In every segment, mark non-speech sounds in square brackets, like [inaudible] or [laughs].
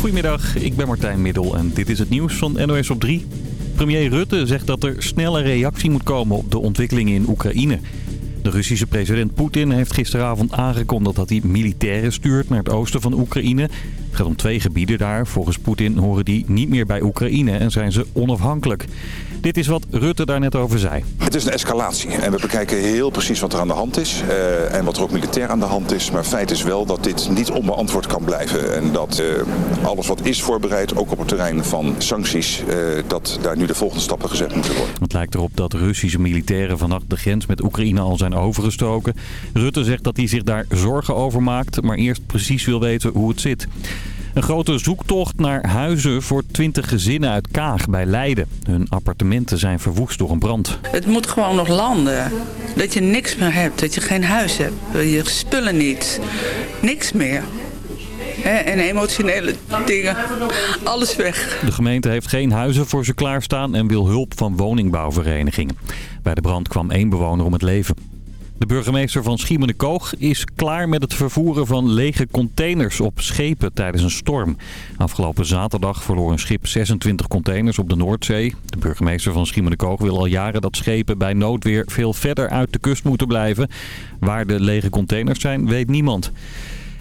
Goedemiddag, ik ben Martijn Middel en dit is het nieuws van NOS op 3. Premier Rutte zegt dat er snelle reactie moet komen op de ontwikkelingen in Oekraïne. De Russische president Poetin heeft gisteravond aangekondigd dat hij militairen stuurt naar het oosten van Oekraïne. Het gaat om twee gebieden daar. Volgens Poetin horen die niet meer bij Oekraïne en zijn ze onafhankelijk. Dit is wat Rutte daar net over zei. Het is een escalatie en we bekijken heel precies wat er aan de hand is uh, en wat er ook militair aan de hand is. Maar feit is wel dat dit niet onbeantwoord kan blijven en dat uh, alles wat is voorbereid, ook op het terrein van sancties, uh, dat daar nu de volgende stappen gezet moeten worden. Het lijkt erop dat Russische militairen vannacht de grens met Oekraïne al zijn overgestoken. Rutte zegt dat hij zich daar zorgen over maakt, maar eerst precies wil weten hoe het zit. Een grote zoektocht naar huizen voor 20 gezinnen uit Kaag bij Leiden. Hun appartementen zijn verwoest door een brand. Het moet gewoon nog landen. Dat je niks meer hebt, dat je geen huis hebt, je spullen niet, niks meer. en emotionele dingen, alles weg. De gemeente heeft geen huizen voor ze klaarstaan en wil hulp van woningbouwverenigingen. Bij de brand kwam één bewoner om het leven. De burgemeester van Schiemenikoog is klaar met het vervoeren van lege containers op schepen tijdens een storm. Afgelopen zaterdag verloor een schip 26 containers op de Noordzee. De burgemeester van Schiemenikoog wil al jaren dat schepen bij noodweer veel verder uit de kust moeten blijven. Waar de lege containers zijn, weet niemand.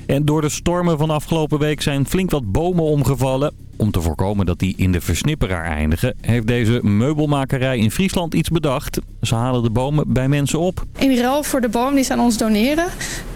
En door de stormen van afgelopen week zijn flink wat bomen omgevallen. Om te voorkomen dat die in de versnipperaar eindigen, heeft deze meubelmakerij in Friesland iets bedacht. Ze halen de bomen bij mensen op. In ruil voor de boom die ze aan ons doneren,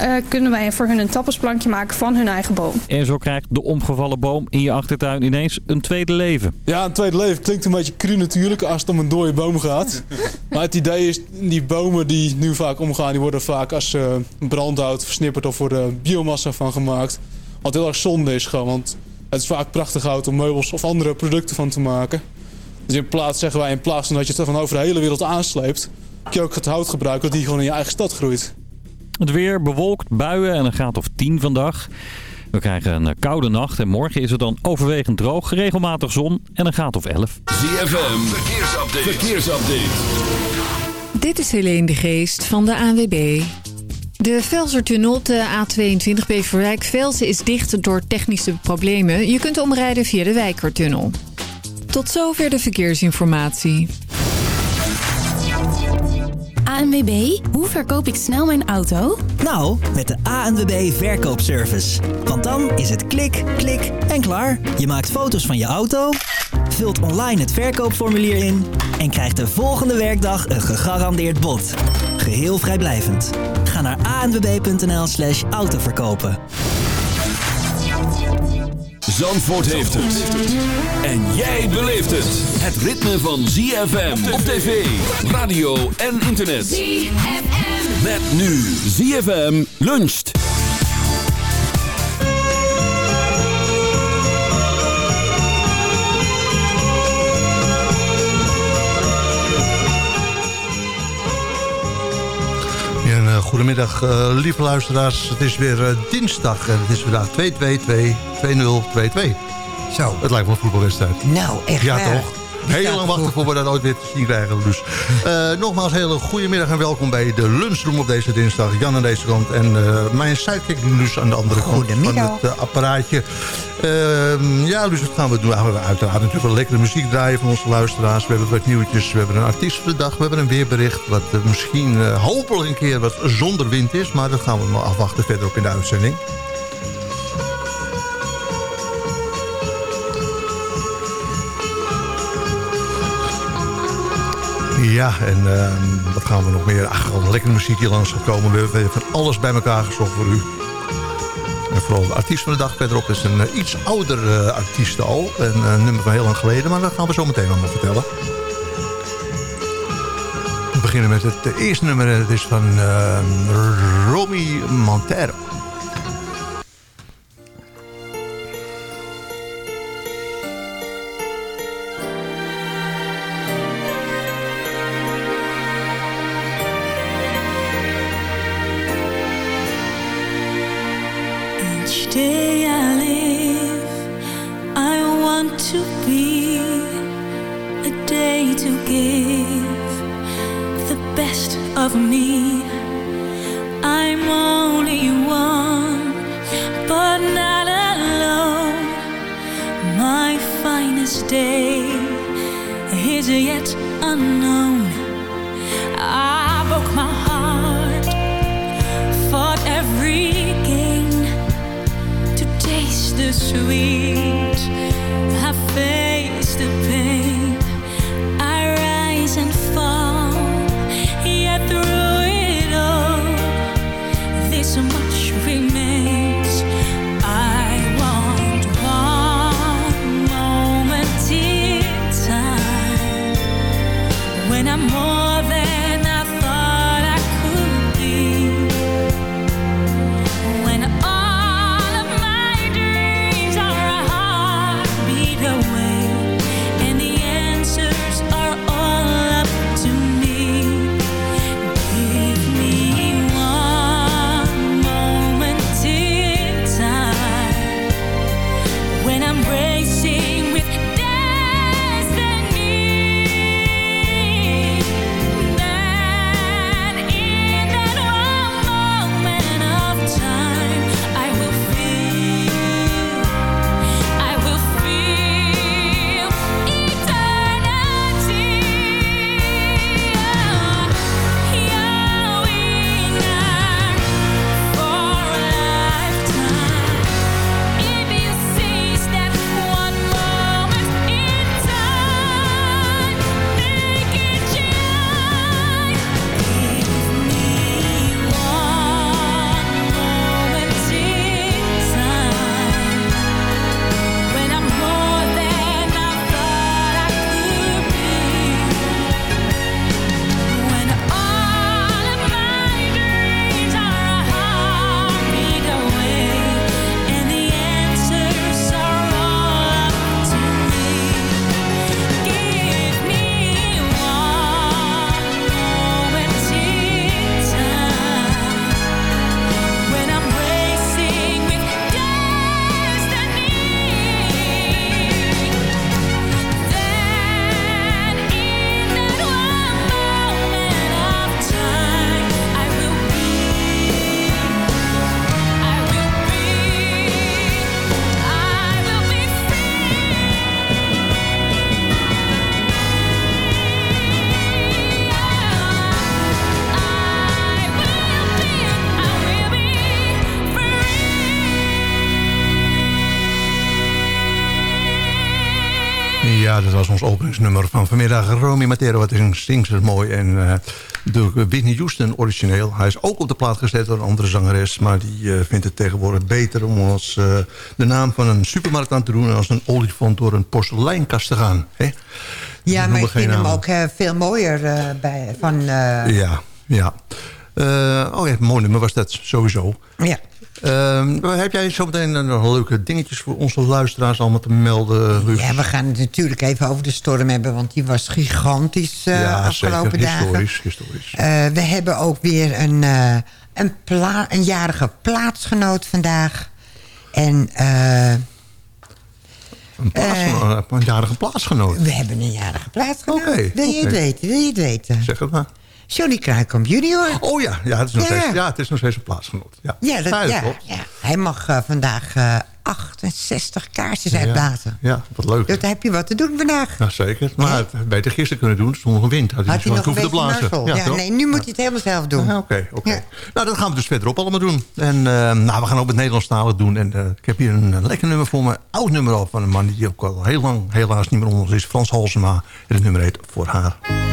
uh, kunnen wij voor hun een tappersplankje maken van hun eigen boom. En zo krijgt de omgevallen boom in je achtertuin ineens een tweede leven. Ja, een tweede leven klinkt een beetje cru natuurlijk als het om een dode boom gaat. [laughs] maar het idee is, die bomen die nu vaak omgaan, die worden vaak als uh, brandhout versnipperd of worden biomassa van gemaakt. Wat heel erg zonde is gewoon, want het is vaak prachtig hout om meubels of andere producten van te maken. Dus in plaats, zeggen wij, in plaats van dat je het van over de hele wereld aansleept... kun je ook het hout gebruiken dat die gewoon in je eigen stad groeit. Het weer bewolkt, buien en een graad of 10 vandaag. We krijgen een koude nacht en morgen is het dan overwegend droog, regelmatig zon en een graad of 11. ZFM, verkeersupdate. verkeersupdate. Dit is Helene de Geest van de ANWB. De Velsertunnel op de A22 Beverwijk-Velsen is dicht door technische problemen. Je kunt omrijden via de Wijkertunnel. Tot zover de verkeersinformatie. ANWB, hoe verkoop ik snel mijn auto? Nou, met de ANWB Verkoopservice. Want dan is het klik, klik en klaar. Je maakt foto's van je auto, vult online het verkoopformulier in... en krijgt de volgende werkdag een gegarandeerd bod. Geheel vrijblijvend. Naar anwb.nl slash autoverkopen. Zandvoort heeft het. En jij beleeft het. Het ritme van ZFM op tv, radio en internet. ZFM. Met nu ZFM luncht. Goedemiddag, uh, lieve luisteraars. Het is weer uh, dinsdag en het is vandaag 2-2-2-2-0-2-2. Zo. Het lijkt wel een voetbalwedstrijd. Nou, echt Ja, waar. toch? Heel lang wachten voor we dat ooit weer te zien krijgen. Dus uh, [laughs] nogmaals, hele goedemiddag en welkom bij de lunchroom op deze dinsdag. Jan aan deze kant en uh, mijn sidekick Luus aan de andere kant van het uh, apparaatje. Ehm, ja, dus wat gaan we doen? We gaan uiteraard natuurlijk wel lekkere muziek draaien van onze luisteraars. We hebben wat nieuwtjes, we hebben een artiest voor de dag, we hebben een weerbericht... wat misschien hopelijk een keer wat zonder wind is, maar dat gaan we maar afwachten verderop in de uitzending. Ja, en uh, wat gaan we nog meer? Ach, lekkere muziek hier langs gekomen. We hebben van alles bij elkaar gezocht voor u. De artiest van de dag verderop is een uh, iets ouder uh, artiest al. Een uh, nummer van heel lang geleden, maar dat gaan we zo meteen allemaal vertellen. We beginnen met het eerste nummer. Het is van Romy Montero. Openingsnummer van vanmiddag. Romy Matero, wat is een het mooi. En eh de Whitney Houston origineel. Hij is ook op de plaat gezet door een andere zangeres. Maar die eh, vindt het tegenwoordig beter om als eh, de naam van een supermarkt aan te doen... en als een olifant door een porseleinkast te gaan. Hè? Ja, maar ik vind hem ook veel mooier bij, van... Ja, ja. Oh ja, mooi nummer was dat sowieso. Ja. Ehm, heb jij zometeen nog leuke dingetjes voor onze luisteraars allemaal te melden, Luus? Ja, we gaan het natuurlijk even over de storm hebben... want die was gigantisch eh Ja, afgelopen zeker. dagen. Historisch, historisch. Eh, we hebben ook weer een, eh, een, pla- een jarige plaatsgenoot vandaag. En Een, een jarige plaatsgenoot. we hebben een jarige plaatsgenoot. Oké, wil je het weten? Wil je het weten? Zeg het maar. Johnny Kruikamp junior. Oh ja, ja, het is nog, Ja. Steeds, ja, het is nog steeds een plaatsgenoot. Ja, Ja, dat, Ja, ja, klopt. ja. hij mag eh, vandaag eh, 68 kaarsjes uitblazen. Ja, wat leuk. Daar heb je wat te doen vandaag. Ja, zeker. Maar beter gisteren kunnen doen, zonder nog wind. Had hij, Had hij niet nog een te blazen. Ja, nee, nu moet hij het helemaal zelf doen. Ja, Oké, oké. Nou, dat gaan we dus verderop allemaal doen. En eh, nou, we gaan ook het Nederlandstalig doen. En eh, ik heb hier een, eh, lekker nummer voor me. Oud nummer al van een man die ook al heel lang helaas niet meer onder ons is. Frans Halsema. En het nummer heet Voor haar.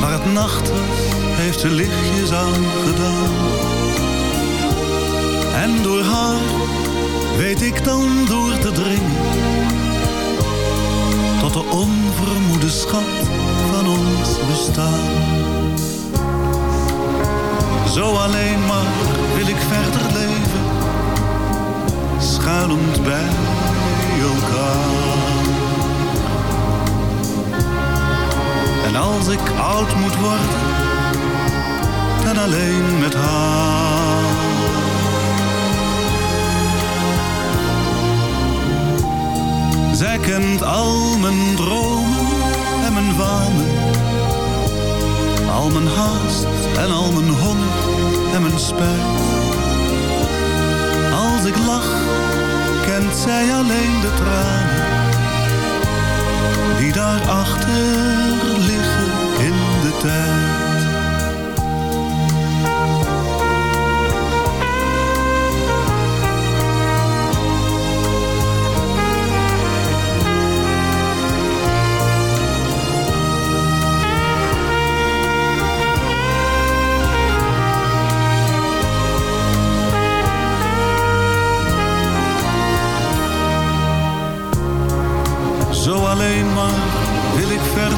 Maar het nacht heeft ze lichtjes aangedaan. En door haar weet ik dan door te dringen. Tot de onvermoede schat van ons bestaan. Zo alleen maar wil ik verder leven. schuilend bij elkaar. En als ik oud moet worden, dan alleen met haar. Zij kent al mijn dromen en mijn wanen. Al mijn haast en al mijn honger en mijn spijt. Als ik lach, kent zij alleen de tranen. Die daarachter liggen in de tijd.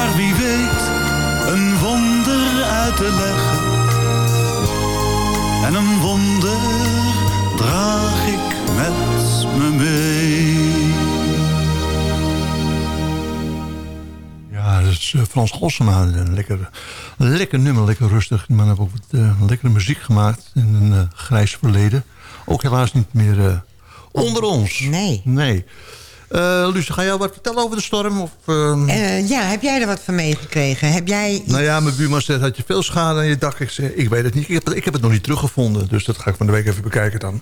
Maar wie weet, een wonder uit te leggen. En een wonder draag ik met me mee. Ja, dat is eh, Frans Gossema. Een lekker, lekker nummer, lekker rustig. Die man heeft ook wat eh, lekkere muziek gemaakt in een eh, grijs verleden. Ook helaas niet meer eh, onder ons. Nee. Nee. Eh Lucie, ga jij wat vertellen over de storm? Of, ehm? Eh, ja, heb jij er wat van meegekregen? Heb jij iets- Nou ja, mijn buurman zegt, had je veel schade aan je dak? Ik zeg, ik weet het niet. Ik heb, het- ik heb het nog niet teruggevonden. Dus dat ga ik van de week even bekijken dan.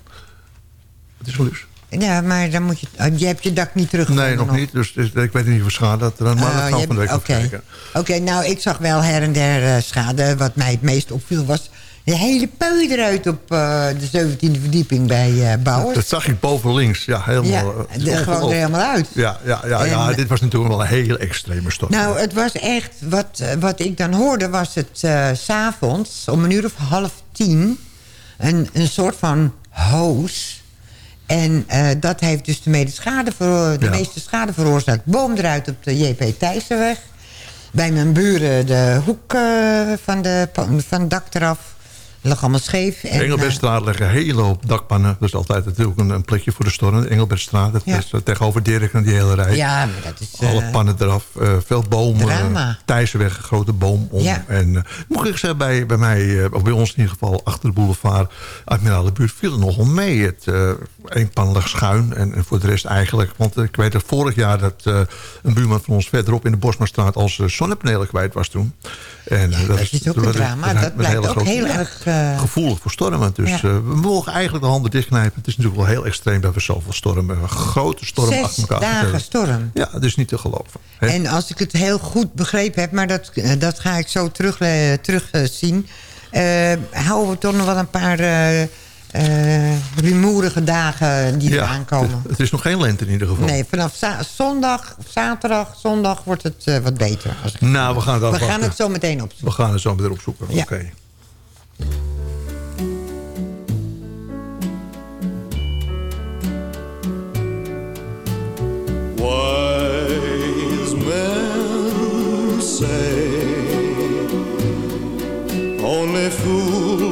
Het is wel. Ja, maar dan moet je... oh, je hebt je dak niet teruggevonden Nee, nog niet. Dus, dus ik weet niet hoeveel schade dat er aan. Maar Oh, dat gaan we van de week Oké, kijken. Oké, nou, ik zag wel her en der eh, schade. Wat mij het meest opviel was... de hele pui eruit op eh, de 17e verdieping bij Bouwers. Dat zag ik boven links. Ja, helemaal. Ja, eh, de- gewoon er helemaal uit. Ja, ja, ja, ja, dit was natuurlijk wel een hele extreme storm. Nou, het was echt... Wat, wat ik dan hoorde was het s s'avonds om een uur of half tien... een, een soort van hoos... En dat heeft dus de, meeste schade, de Ja. meeste schade veroorzaakt. Boom eruit op de JP Thijssenweg. Bij mijn buren de hoek van, de, van het dak eraf. Lag allemaal scheef. De En, Engelbertstraat liggen een hele hoop dakpannen. Dat is altijd natuurlijk een, een plekje voor de storm. De Engelbertstraat, dat Ja. is eh, tegenover Dirk en die hele rij. Ja, maar dat is... Alle eh, pannen eraf, eh, veel bomen. Drama. Thijssenweg, grote boom om. Ja. En moet ik zeggen, bij, bij mij, of bij ons in ieder geval, achter de boulevard, Admiraal de buurt, viel het nogal mee. Het één pan lag schuin en, en voor de rest eigenlijk. Want ik weet dat vorig jaar dat een buurman van ons verderop in de Bosmastraat als zonnepanelen kwijt was toen. En, ja, dat, dat, is ook een drama. Dat, dat blijkt ook heel erg... Uh, gevoelig voor stormen. Dus ja. we mogen eigenlijk de handen dichtknijpen. Het is natuurlijk wel heel extreem dat we zoveel stormen. Een grote storm Zes achter elkaar. dagen storm. Ja, dat is niet te geloven. He? En als ik het heel goed begrepen heb, maar dat, dat ga ik zo terug, terug zien. Uh, houden we toch nog wel een paar uh, rumoerige dagen die ja, eraan komen. Het is nog geen lente in ieder geval. Nee, vanaf zondag, zaterdag, zondag wordt het uh, wat beter. Als nou, we gaan, we gaan het zo meteen opzoeken. We gaan het zo meteen opzoeken, ja. oké. Okay. Wise men say only fools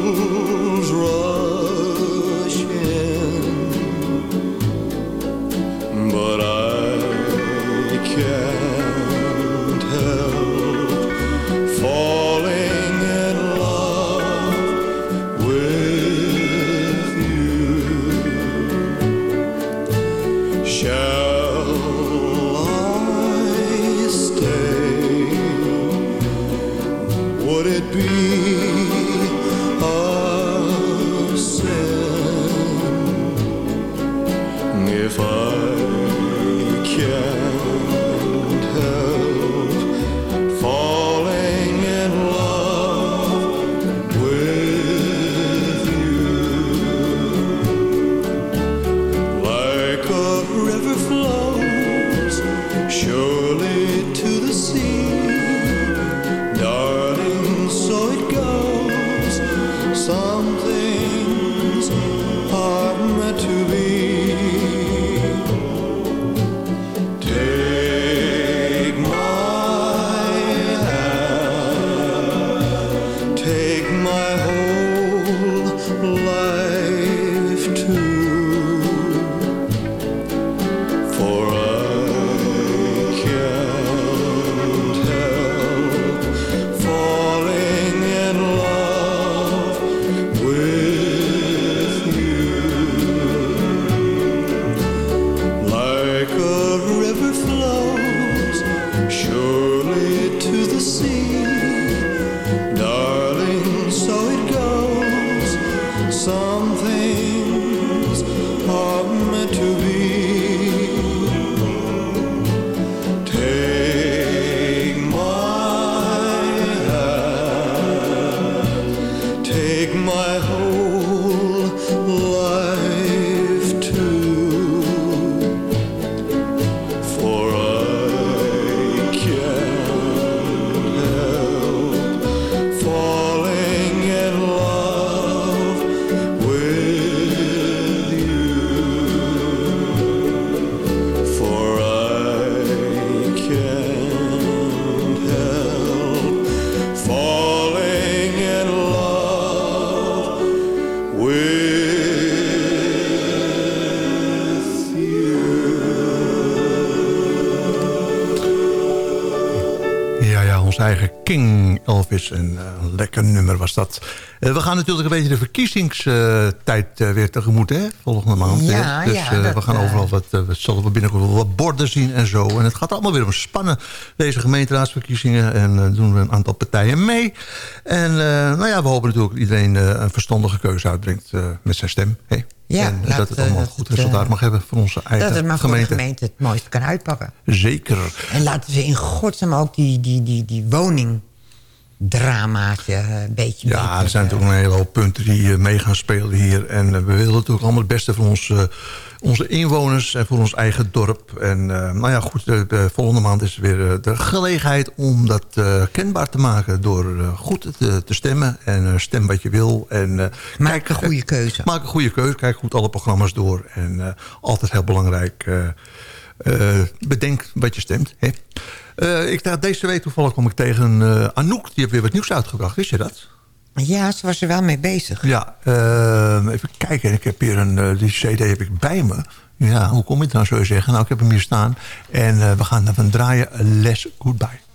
Ons eigen King Elvis. Eh, een lekker nummer was dat. Eh, we gaan natuurlijk een beetje de verkiezingstijd eh, weer tegemoet, hè? Volgende maand. hè? Ja, dus ja, eh, we gaan overal wat, we zullen we binnenkort wat borden zien en zo. En het gaat allemaal weer om spannen, deze gemeenteraadsverkiezingen. En doen we een aantal partijen mee. En nou ja, we hopen natuurlijk dat iedereen een verstandige keuze uitbrengt met zijn stem. Hè? Ja, en dat het allemaal dat goed het, resultaat mag hebben voor onze eigen Dat het maar voor de gemeente. gemeente het mooiste kan uitpakken. Zeker. En laten we in godsnaam ook die, die, die, die woningdrama's eh, een beetje... Ja, er zijn natuurlijk een hele hoop punten die eh, mee gaan spelen hier. En eh, we willen natuurlijk allemaal het beste voor ons, onze inwoners en voor ons eigen dorp. En nou ja, goed, de, de volgende maand is weer de gelegenheid om dat kenbaar te maken... door goed te, te stemmen en stem wat je wil. En, Maak een goede keuze. Maak een goede keuze, kijk goed alle programma's door. En altijd heel belangrijk, bedenk wat je stemt. Hè? Eh, ik, dacht, deze week toevallig kwam ik tegen eh, Anouk. Die heeft weer wat nieuws uitgebracht, wist je dat? Ja, ze was er wel mee bezig. Ja, eh, even kijken. Ik heb hier een, eh, die cd heb ik bij me. Ja, hoe kom je het nou zo zeggen? Nou, ik heb hem hier staan. En we gaan ervan draaien. Les Goodbye.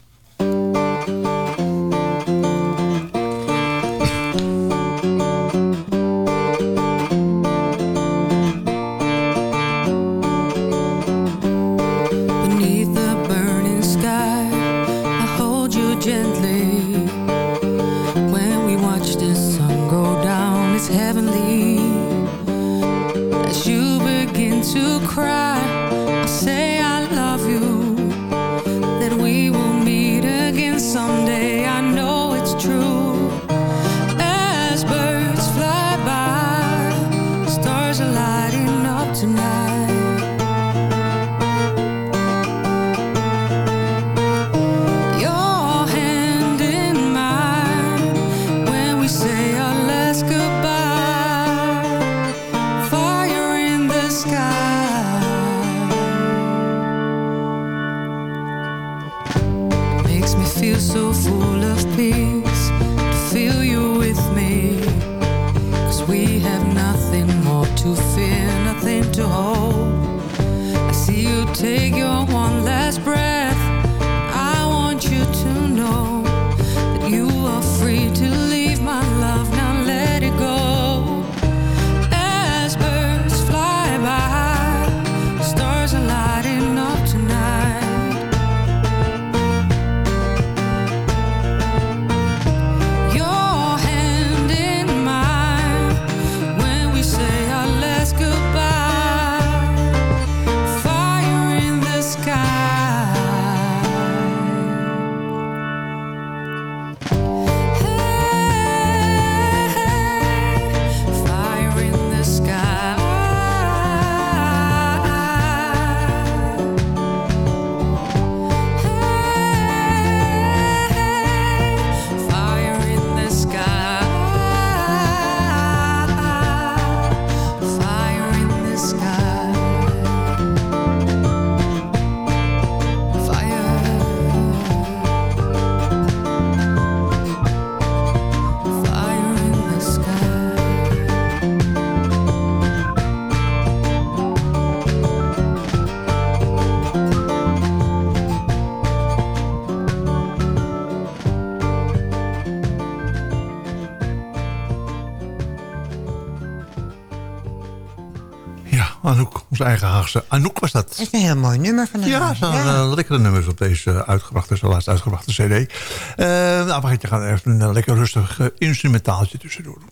Onze eigen Haagse. Anouk was dat. Dat is een heel mooi nummer van haar. Ja, er staan eh, lekkere nummers op deze uitgebrachte, zijn laatst uitgebrachte cd. Uh, nou, we gaan even een lekker rustig uh, instrumentaaltje tussendoor doen.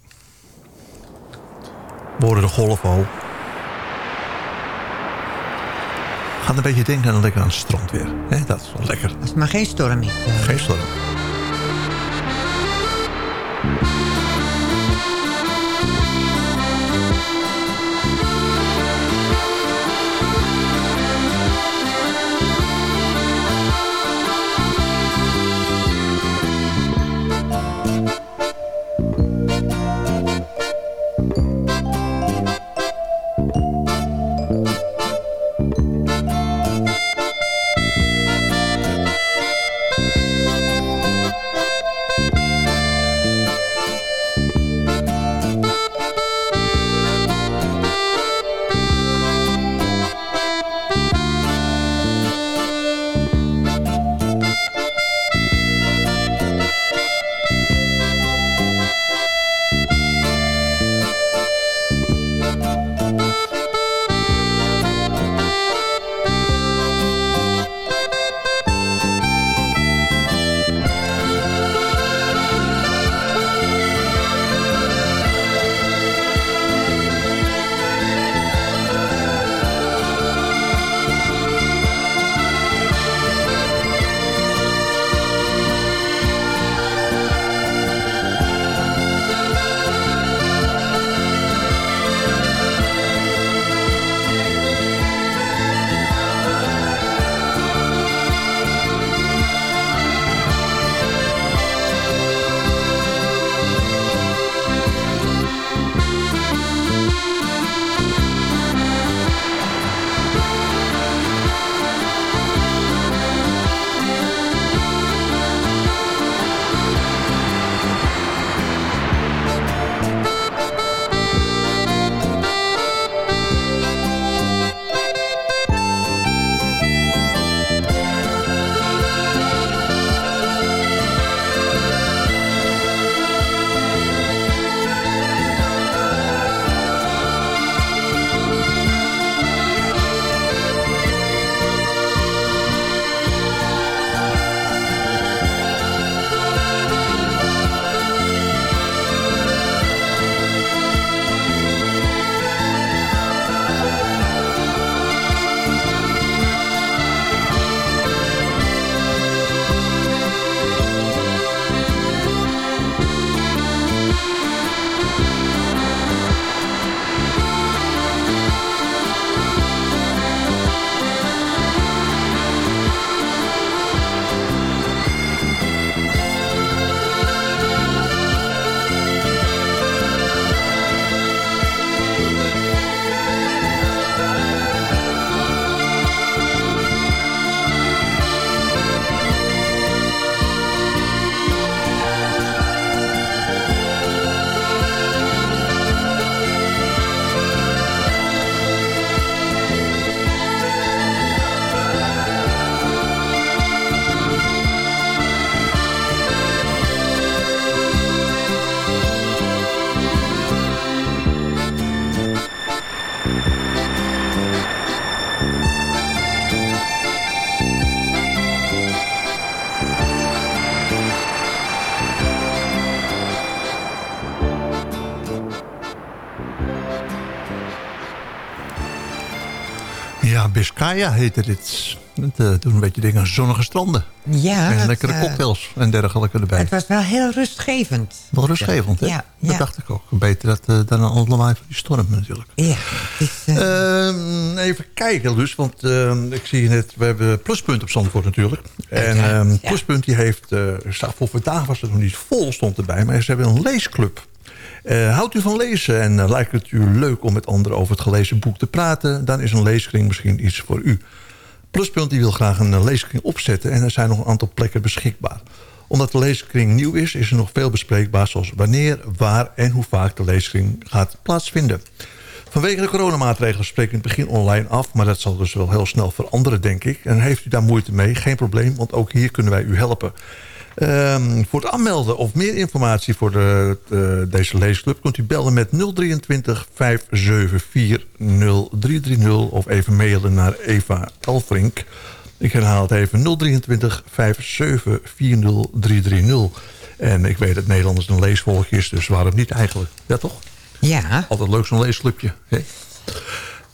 We horen de golf al. Gaat een beetje denken aan lekker aan het strand weer. He, dat is wel lekker. Als het maar geen storm is. Geen storm. Biscaya heette dit. Het uh, toen een beetje dingen zonnige stranden. Ja. En lekkere uh, cocktails en dergelijke erbij. Het was wel heel rustgevend. Wel rustgevend, hè? Ja, dat dacht ik ook. Beter dat, uh, dan een van die storm natuurlijk. Ja. Ehm, even kijken dus, want ehm, ik zie net... We hebben Pluspunt op Zandvoort natuurlijk. En ja, um, Pluspunt die heeft... voor vandaag was het nog niet vol, stond erbij. Maar ze hebben een leesclub. Uh, houdt u van lezen en uh, lijkt het u leuk om met anderen over het gelezen boek te praten... dan is een leeskring misschien iets voor u. Pluspunt die wil graag een leeskring opzetten en er zijn nog een aantal plekken beschikbaar. Omdat de leeskring nieuw is, is er nog veel bespreekbaar... zoals wanneer, waar en hoe vaak de leeskring gaat plaatsvinden. Vanwege de coronamaatregelen spreek ik in het begin online af... maar dat zal dus wel heel snel veranderen, denk ik. En heeft u daar moeite mee, geen probleem, want ook hier kunnen wij u helpen. Ehm, voor het aanmelden of meer informatie voor de, de- deze leesclub... kunt u bellen met 023 574 0330 of even mailen naar Eva Elfrink. Ik herhaal het even 023 574 0330. En ik weet dat Nederlanders een leesvolk is, dus waarom niet eigenlijk? Ja, toch? Ja. Altijd leuk zo'n leesclubje. hè?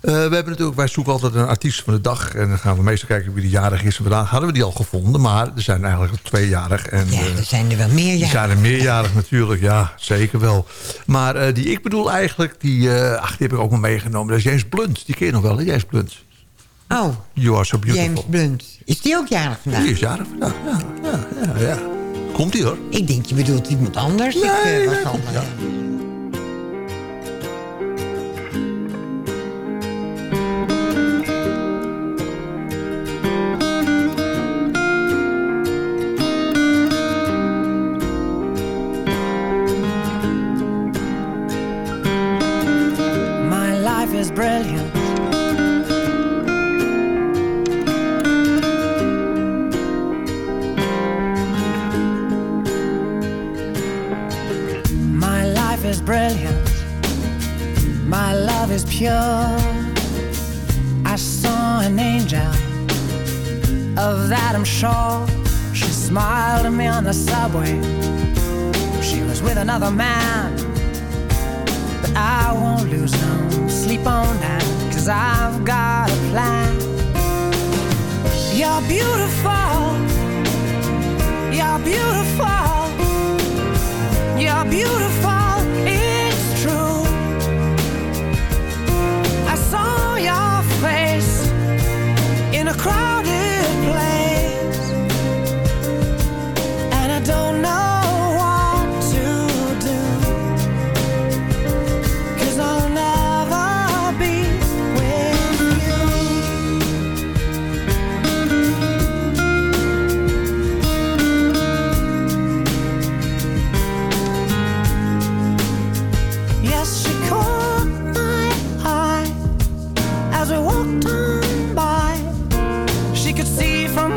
Eh, we hebben natuurlijk, wij zoeken altijd een artiest van de dag. En dan gaan we meestal kijken wie die jarig is. En vandaag hadden we die al gevonden. Maar er zijn eigenlijk al tweejarig. En, Ja, eh, er zijn er wel meer, die zijn er meerjarig natuurlijk, ja, zeker wel. Maar eh, die ik bedoel eigenlijk, die, ach, die heb ik ook wel meegenomen. Dat is James Blunt. Die ken je nog wel, hè, James Blunt? Oh, You are so beautiful. James Blunt. Is die ook jarig vandaag? Die is jarig vandaag, ja. ja, ja, ja. Komt die hoor. Ik denk, je bedoelt iemand anders. ik, eh, was al, eh,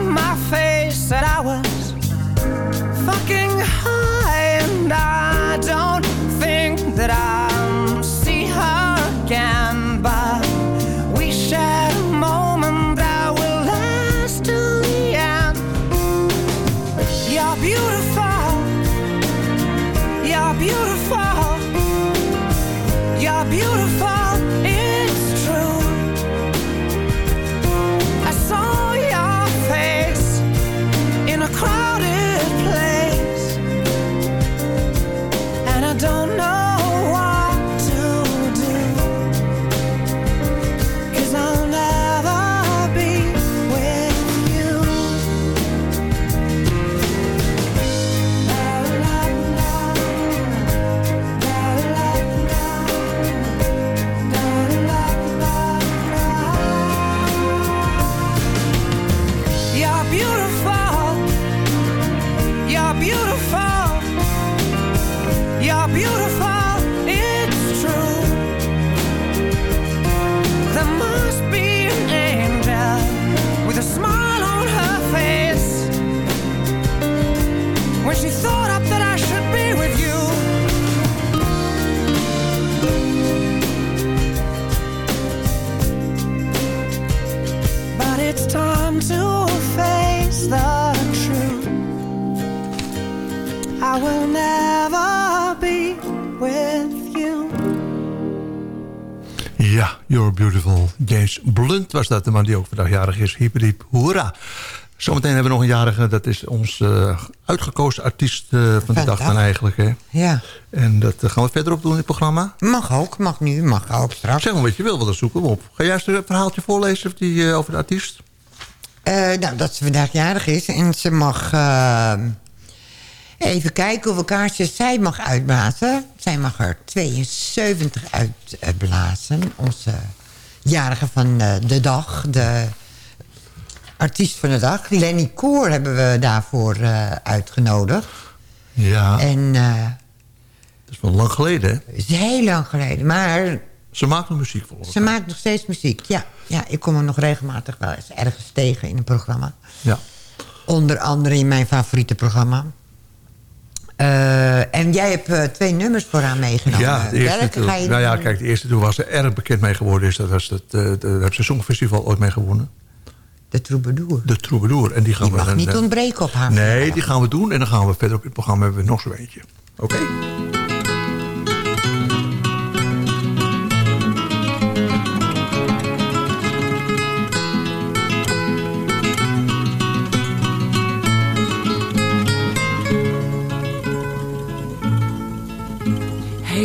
my Beautiful. James Blunt was dat, de man die ook vandaag jarig is. Hiep, hoera. Zometeen hebben we nog een jarige. Dat is ons eh, uitgekozen artiest eh, van de dag dan eigenlijk. Hè? Ja. En dat eh, gaan we verderop doen in het programma. Mag ook, mag nu, mag ook straks. Zeg maar wat je wil, want dan zoeken we op. Ga jij eens een verhaaltje voorlezen of die, over de artiest? Nou, dat ze vandaag jarig is. En ze mag even kijken hoeveel kaartjes zij mag uitblazen. Zij mag er 72 uitblazen. Onze jarige van eh, de dag. De artiest van de dag. Lenny Koor hebben we daarvoor eh, uitgenodigd. Ja, En eh, dat is wel lang geleden, hè? is heel lang geleden. Maar Ze maakt nog muziek volgens ze maakt nog steeds muziek. Ja, ja, ik kom er nog regelmatig wel eens ergens tegen in een programma. Ja. Onder andere in mijn favoriete programma. Eh, en jij hebt eh, twee nummers voor haar meegenomen. Ja, de eerste Welke ga je toen, nou ja, kijk, de eerste toen was ze erg bekend mee geworden. Is, dat was het, uh, de, heb ze Songfestival ooit mee gewonnen. De Troubadour. De Troubadour. En die gaan Die we mag dan, niet eh, ontbreken op haar Nee, die gaan we doen. En dan gaan we verder op het programma hebben we nog zo eentje. Oké.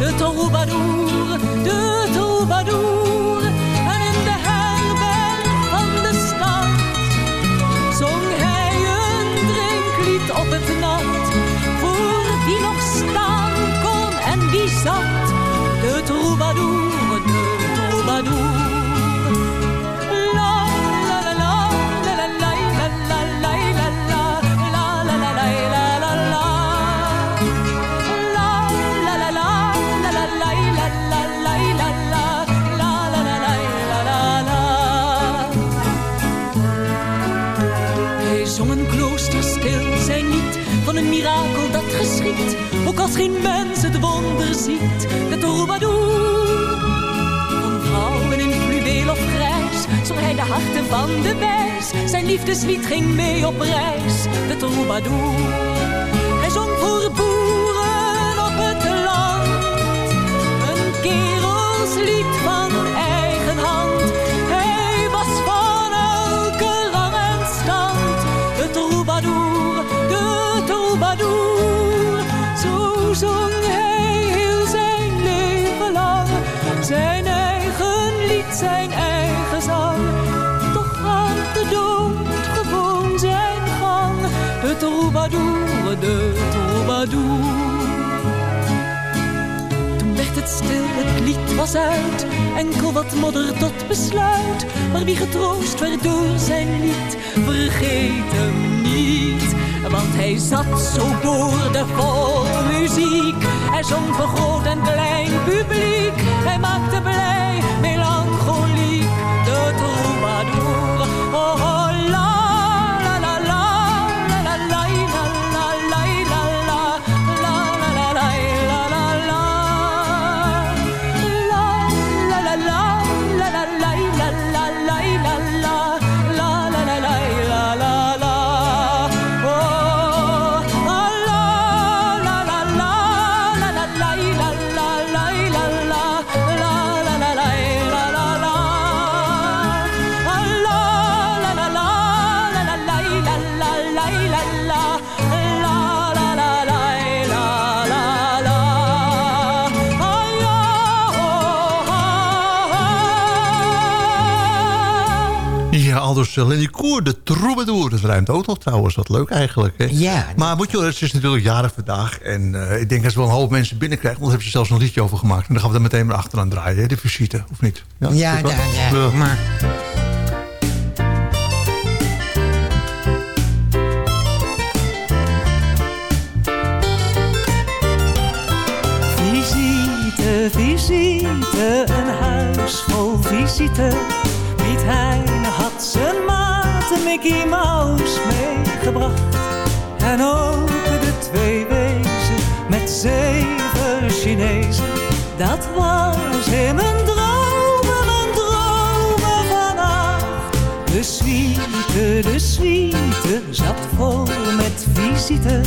de ton roubadour, de ton roubadour. Als geen mens het wonder ziet, de troubadour. Van vrouwen in fluweel of grijs zong hij de harten van de wijs. Zijn liefdeslied ging mee op reis, de troubadour. Hij zong voor boeren op het land. Een kerelslied van troubadour, de troubadour. Toen werd het stil, het lied was uit. Enkel wat modder tot besluit. Maar wie getroost werd door zijn lied, vergeet hem niet. Want hij zat zo boordevol muziek. Hij zong voor groot en klein publiek. Hij maakte blij, Uh, Lenny Koer, de troubadour. Dat ruimt ook nog trouwens, wat leuk eigenlijk. Hè? Ja. Maar moet je, het is natuurlijk jarig vandaag. En eh, ik denk dat ze wel een hoop mensen binnenkrijgen. Want daar hebben ze zelfs een liedje over gemaakt. En dan gaan we er meteen maar achteraan draaien, hè, de visite, of niet? Ja, ja, ja, maar... Visite, visite, een huis vol visite. Piet Hein had zijn Mickey Mouse meegebracht. En ook de twee wezen met zeven Chinezen. Dat was in mijn dromen, mijn dromen vannacht. De suite, de suite zat vol met visite.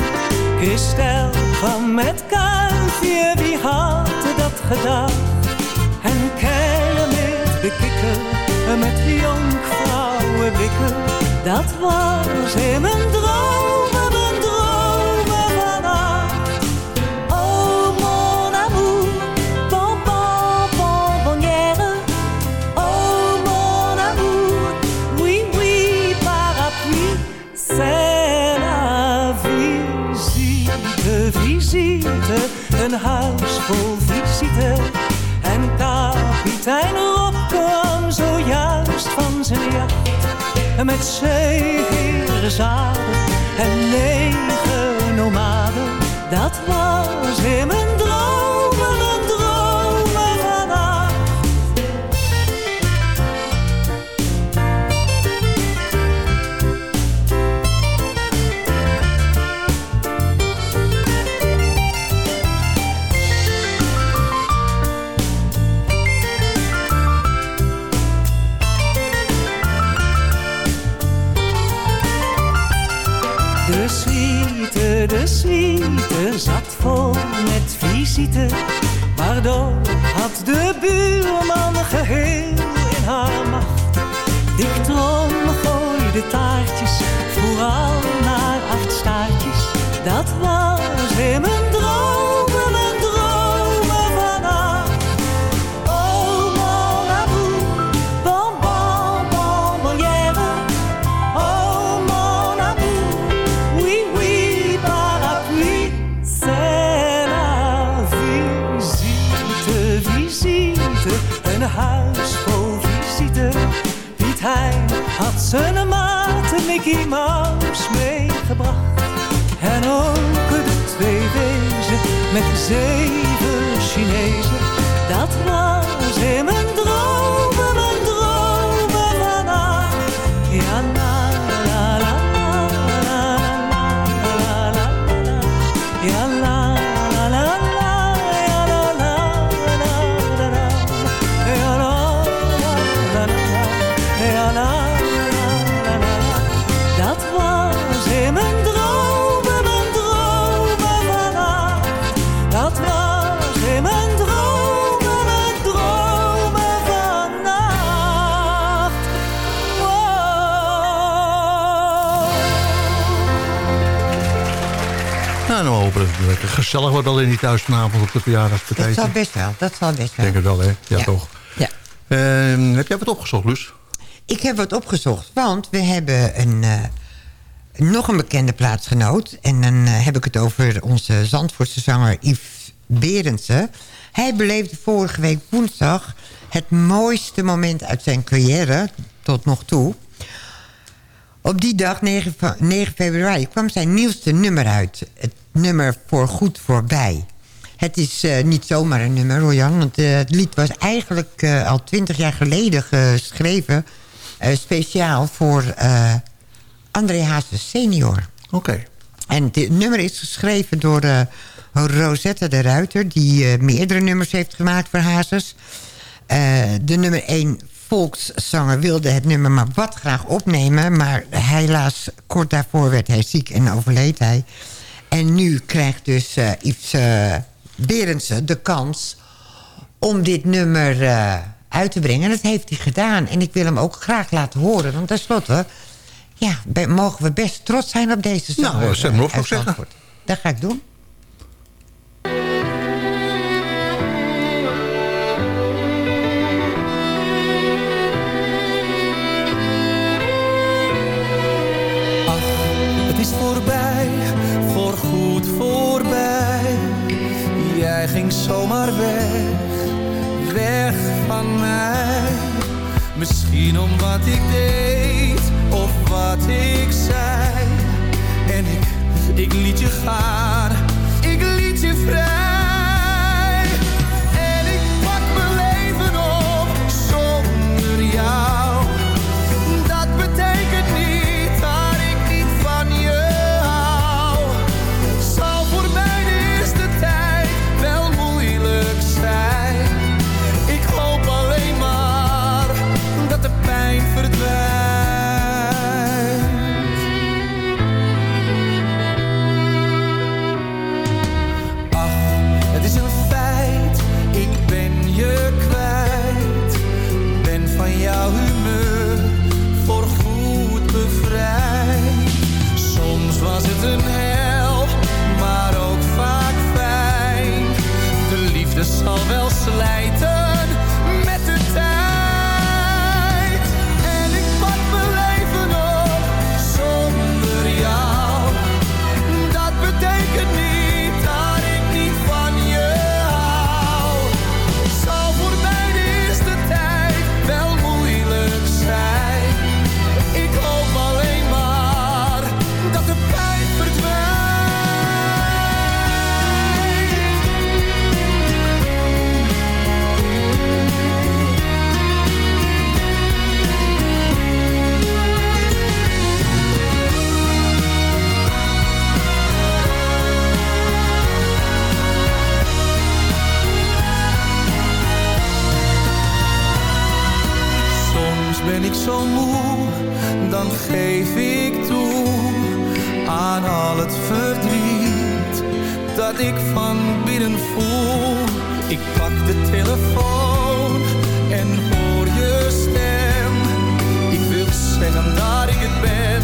Christel kwam met kuifje, wie had dat gedacht? En Keil met de kikker, met jonkvrouwenblikken dat was in een droom, een droom van. Oh mon amour, bonbon, bonbonnière. Oh mon amour, oui, oui, parapluie. C'est la visite, visite, een huis vol visite. En kapitein Met zeeheer zaden en negen nomaden. Dat was in zat vol met visite. Waardoor had de zijn maat Mickey Mouse meegebracht. En ook de twee wezen met zeven Chinezen. Dat was in mijn dromen, hopen dat het lekker gezellig wordt al in die thuis vanavond op de verjaardagspartij. Dat zal best wel, dat zal best wel. Ik denk het wel, hè? Ja, Ja. toch. Ja. Ehm, heb jij wat opgezocht, Luus? Ik heb wat opgezocht, want we hebben een, eh, nog een bekende plaatsgenoot. En dan eh, heb ik het over onze Zandvoortse zanger Yves Berendsen. Hij beleefde vorige week woensdag het mooiste moment uit zijn carrière tot nog toe. Op die dag, 9, fe- 9 februari, kwam zijn nieuwste nummer uit. Het nummer Voor Goed Voorbij. Het is eh, niet zomaar een nummer, hoor Jan. Want eh, het lied was eigenlijk eh, al twintig jaar geleden geschreven... speciaal voor André Hazes senior. Oké. En dit nummer is geschreven door Rosetta de Ruiter... die meerdere nummers heeft gemaakt voor Hazes. De nummer 1 volkszanger wilde het nummer maar wat graag opnemen... maar helaas kort daarvoor werd hij ziek en overleed hij. En nu krijgt dus eh Yves eh, Berendsen de kans om dit nummer eh, uit te brengen. En dat heeft hij gedaan. En ik wil hem ook graag laten horen. Want tenslotte ja, mogen we best trots zijn op deze zanger. Nou, ik uit zeggen. Dat ga ik doen. Ging zomaar weg, weg van mij. Misschien om wat ik deed of wat ik zei. En ik, ik liet je gaan, ben ik zo moe, dan geef ik toe aan al het verdriet dat ik van binnen voel. Ik pak de telefoon en hoor je stem. Ik wil zeggen dat ik het ben,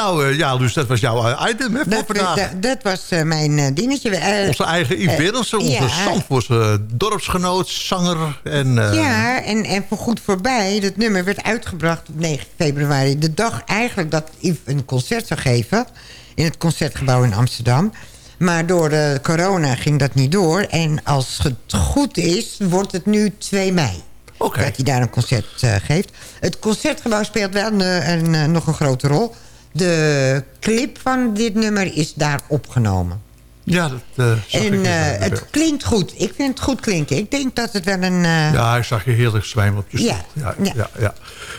Nou eh, ja, dus dat was jouw eh, item hè, voor Dat, vandaag. dat, dat was eh, mijn dingetje. Onze eigen Yves Willemsen, onze. Zandvoortse dorpsgenoot, zanger. En, Ja, en, en voor goed voorbij. Dat nummer werd uitgebracht op 9 februari. De dag eigenlijk dat Yves een concert zou geven. In het Concertgebouw in Amsterdam. Maar door de corona ging dat niet door. En als het goed is, wordt het nu 2 mei. Dat hij daar een concert geeft. Het Concertgebouw speelt wel een, een, nog een grote rol. De clip van dit nummer is daar opgenomen. Ja, dat eh, zag. En eh, het klinkt goed. Ik vind het goed klinken. Ik denk dat het wel een... eh, Ja, ik zag je heerlijk zwijmen op je stoel. Ja, Ja, ja. ja. Ja,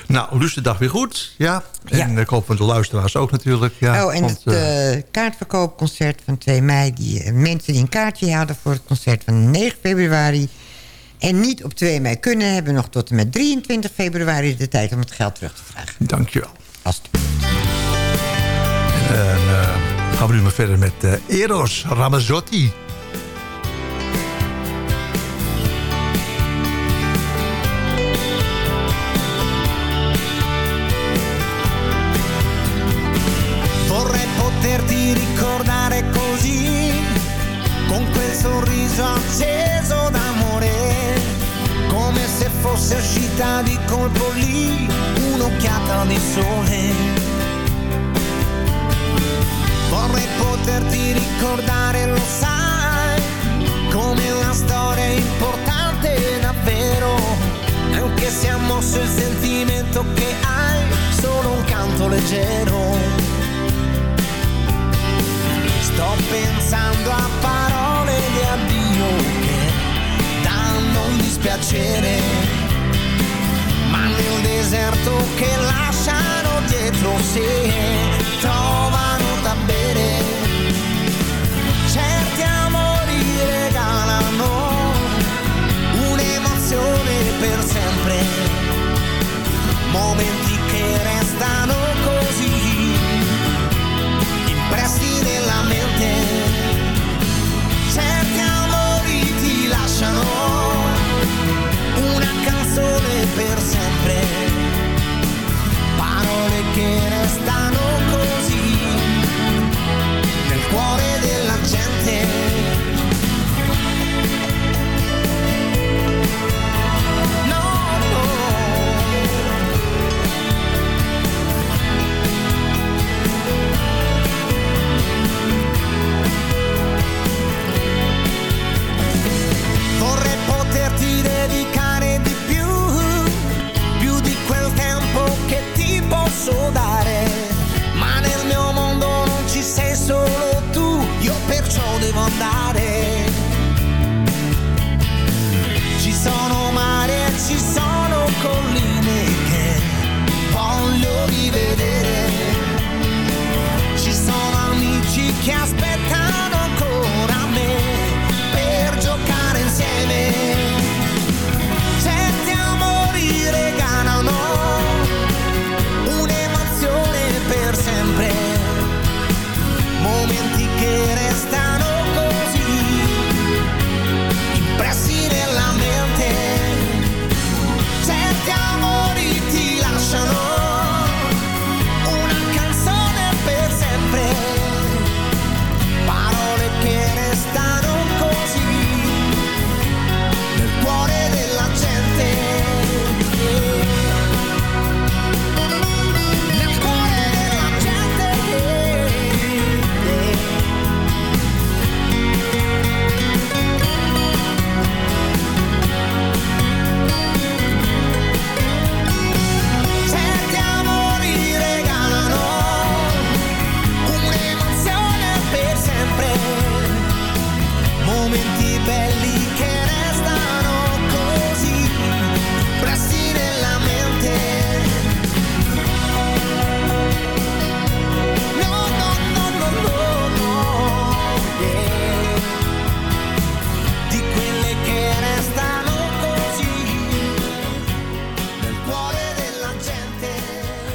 Nou, de dag weer goed. Ja. En ik hoop van de luisteraars ook natuurlijk. Ja, oh, en want, het kaartverkoopconcert van 2 mei. Die mensen die een kaartje hadden voor het concert van 9 februari... en niet op 2 mei kunnen... hebben nog tot en met 23 februari de tijd om het geld terug te vragen. Dankjewel. Alsjeblieft. En eh, gaan nu verder met eh, Eros Ramazzotti. Vorrei poterti ricordare così, con quel sorriso acceso d'amore, come se fosse uscita di colpo lì un'occhiata di sole. Vorrei poterti ricordare, lo sai, come una storia importante davvero, anche se ha mosso il sentimento che hai, solo un canto leggero. Sto pensando a parole di addio che danno un dispiacere, ma nel deserto che lasciano dietro sé trovano moment.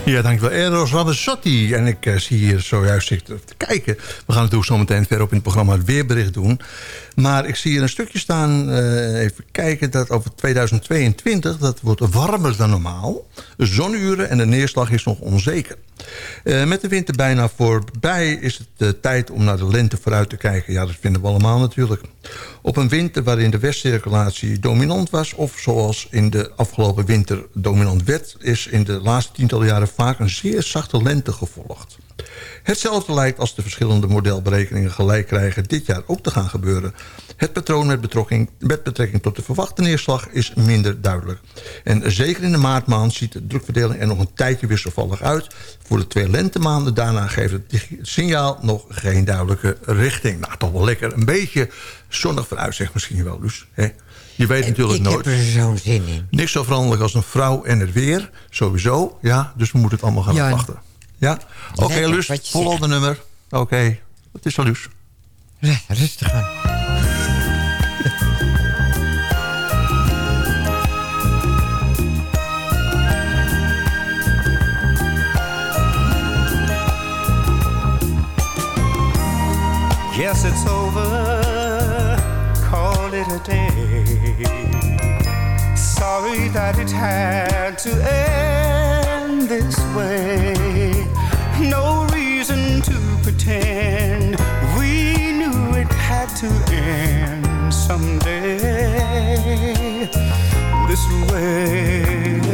Ja, dankjewel. Eros Ramazzotti. En ik uh, zie hier zojuist zitten te kijken. We gaan natuurlijk zo meteen verder op in het programma het weerbericht doen. Maar ik zie hier een stukje staan, uh, even kijken, dat over 2022... dat wordt warmer dan normaal. Zonuren en de neerslag is nog onzeker. Uh, met de winter bijna voorbij is het uh, tijd om naar de lente vooruit te kijken. Ja, dat vinden we allemaal natuurlijk. Op een winter waarin de westcirculatie dominant was... of zoals in de afgelopen winter dominant werd... is in de laatste tientallen jaren vaak een zeer zachte lente gevolgd. Hetzelfde lijkt als de verschillende modelberekeningen gelijk krijgen... dit jaar ook te gaan gebeuren. Het patroon met betrekking, met betrekking tot de verwachte neerslag is minder duidelijk. En zeker in de maartmaand ziet de drukverdeling er nog een tijdje wisselvallig uit. Voor de twee lentemaanden daarna geeft het signaal nog geen duidelijke richting. Nou, toch wel lekker. Een beetje zonnig vooruitzicht misschien wel, dus. Hè? Je weet natuurlijk ik nooit. Ik heb er zo'n zin in. Niks zo veranderlijk als een vrouw en het weer. Sowieso, ja. Dus we moeten het allemaal gaan Ja. afwachten. Ja? Oké, okay, Lekker, Lus, wat je volgende nummer. Oké, okay. het is wel Lus. Rustig aan. Yes, it's over. Call it a day. Sorry that it had to end this way. Pretend we knew it had to end someday. This way.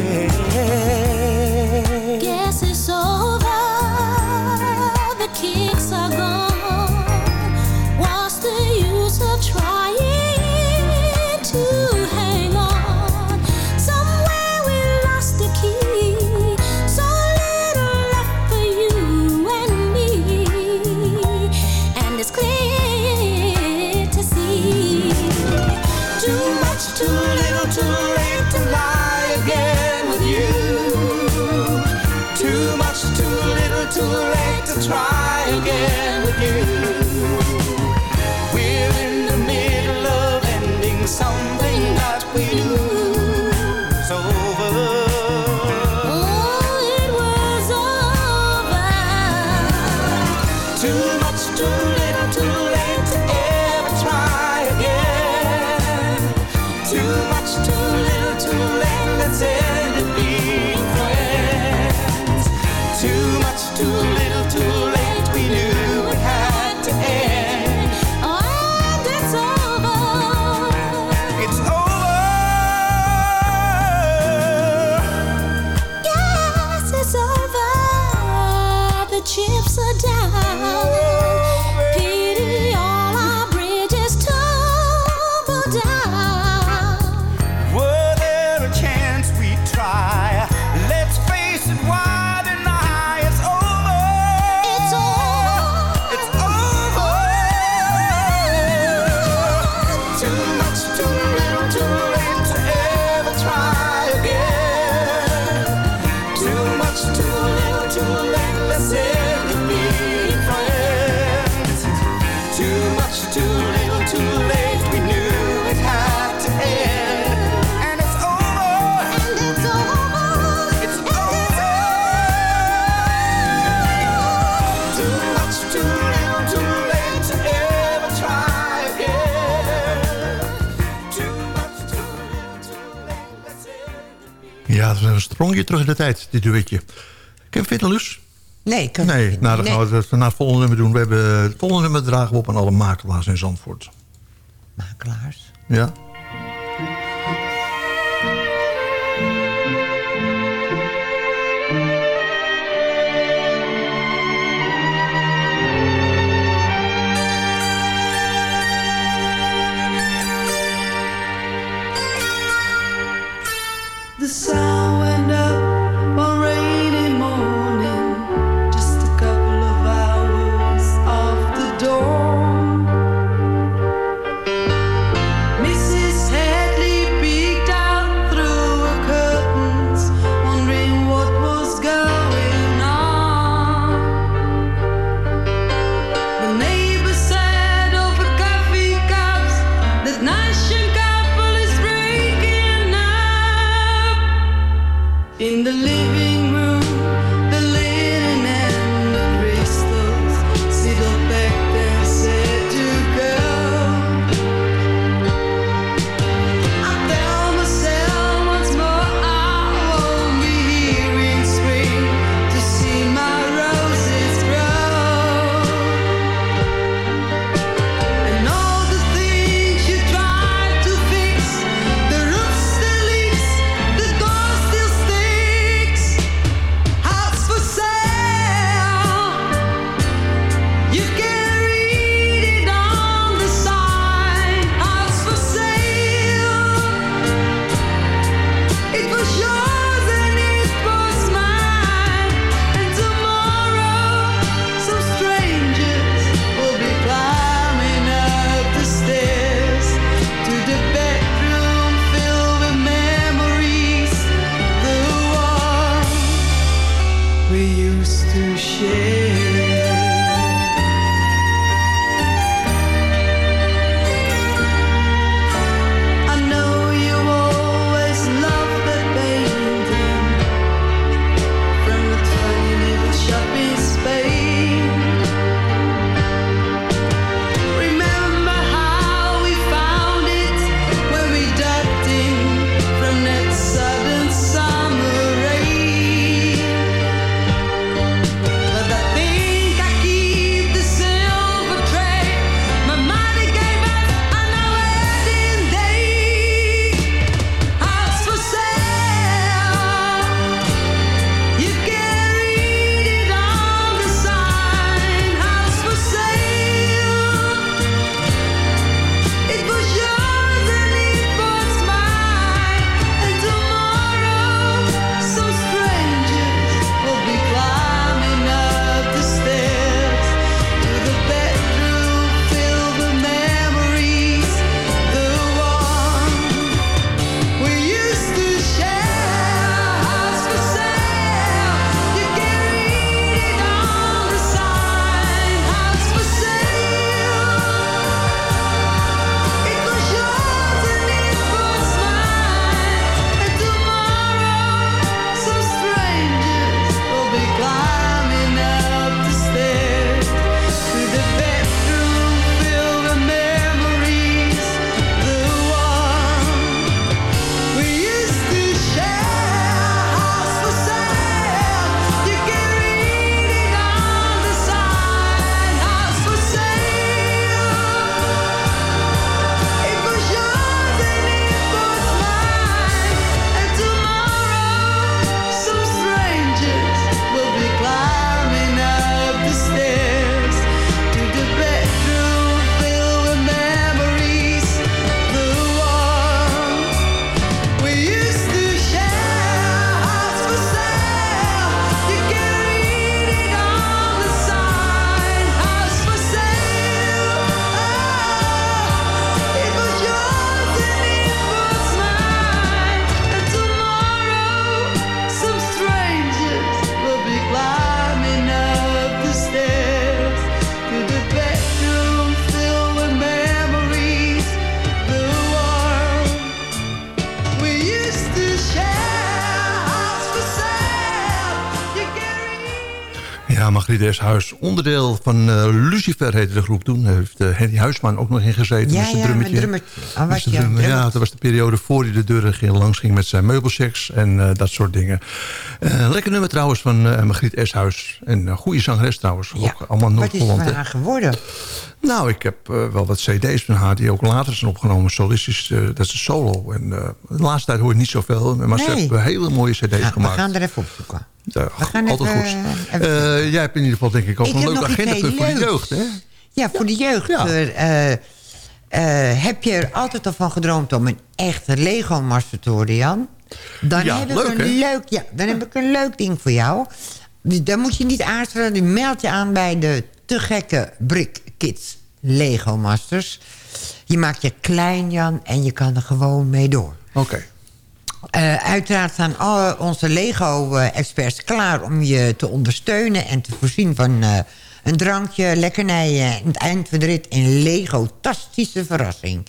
Een sprongje terug in de tijd, dit duetje. Ken je vinden, Lus? Nee, kan Nee, niet. nou, dan gaan we het naar het volgende nummer doen. We hebben het volgende nummer dragen we op aan alle makelaars in Zandvoort. Makelaars. Ja. Ja, Margriet Eshuis, onderdeel van eh, Lucifer heette de groep toen. Daar heeft uh, Henny Huisman ook nog in gezeten. Ja, met zijn ja, drummetje. met drummer. Ah, drummer. Ja, dat was de periode voor hij de deuren ging, langs ging met zijn meubelseks en eh, dat soort dingen. Lekker nummer trouwens van Margriet Eshuis. En een goede zangeres trouwens. Ook allemaal Wat is er Noord-Holland. van haar geworden? Nou, ik heb eh, wel wat cd's van haar die ook later zijn opgenomen. Solistisch, eh, dat is een solo. En eh, de laatste tijd hoor je niet zoveel. Maar ze hebben hele mooie cd's Ja, we gemaakt. gaan er even opzoeken. Ja, We gaan altijd even, goed. even- jij hebt in ieder geval denk ik ook Ik een iets agenda voor de jeugd. Hè? Ja, voor de jeugd. Heb je er altijd al van gedroomd om een echte Lego-master te worden, Jan? Dan, Ja, heb ik leuk, een leuk, ja, dan heb ik een leuk ding voor jou. Dan moet je niet aarzelen. Je meldt je aan bij de te gekke Brick Kids Lego Masters. Je maakt je klein, Jan, en je kan er gewoon mee door. Oké. Eh, uiteraard staan alle onze Lego-experts klaar om je te ondersteunen... en te voorzien van eh, een drankje, lekkernijen... en het eind van de rit een Lego-tastische verrassing.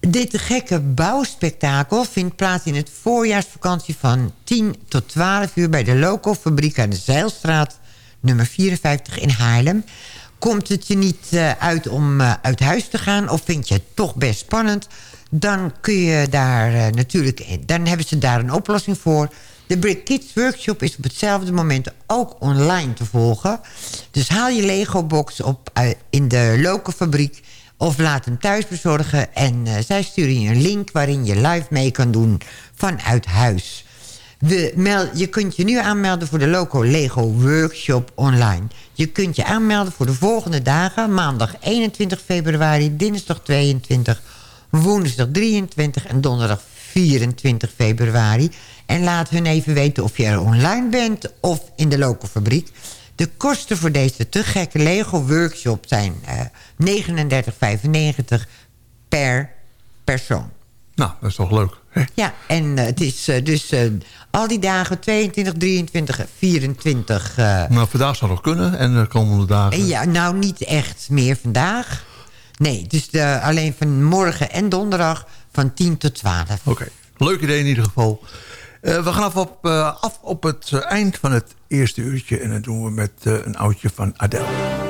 Dit gekke bouwspektakel vindt plaats in het voorjaarsvakantie... van 10 tot 12 uur bij de Loco-fabriek aan de Zeilstraat... nummer 54 in Haarlem. Komt het je niet eh, uit om eh, uit huis te gaan... of vind je het toch best spannend... dan kun je daar eh, natuurlijk... dan hebben ze daar een oplossing voor... De Brick Kids Workshop is op hetzelfde moment ook online te volgen. Dus haal je Lego-box op in de Loco-fabriek... of laat hem thuis bezorgen. En zij sturen je een link waarin je live mee kan doen vanuit huis. Je kunt je nu aanmelden voor de Loco Lego Workshop online. Je kunt je aanmelden voor de volgende dagen. Maandag 21 februari, dinsdag 22, woensdag 23 en donderdag 24 februari. En laat hun even weten of je er online bent of in de Loco fabriek. De kosten voor deze te gekke Lego Workshop zijn eh 39,95 per persoon. Nou, dat is toch leuk. Hè? Ja, en eh, het is eh, dus eh, al die dagen 22, 23, 24... eh, Nou, vandaag zou nog kunnen. En de komende dagen. ja, nou niet echt meer vandaag. Nee, dus de, alleen van morgen en donderdag van 10 tot 12. Oké, leuk idee in ieder geval. We gaan af op, af op het eind van het eerste uurtje. En dat doen we met een oudje van Adele.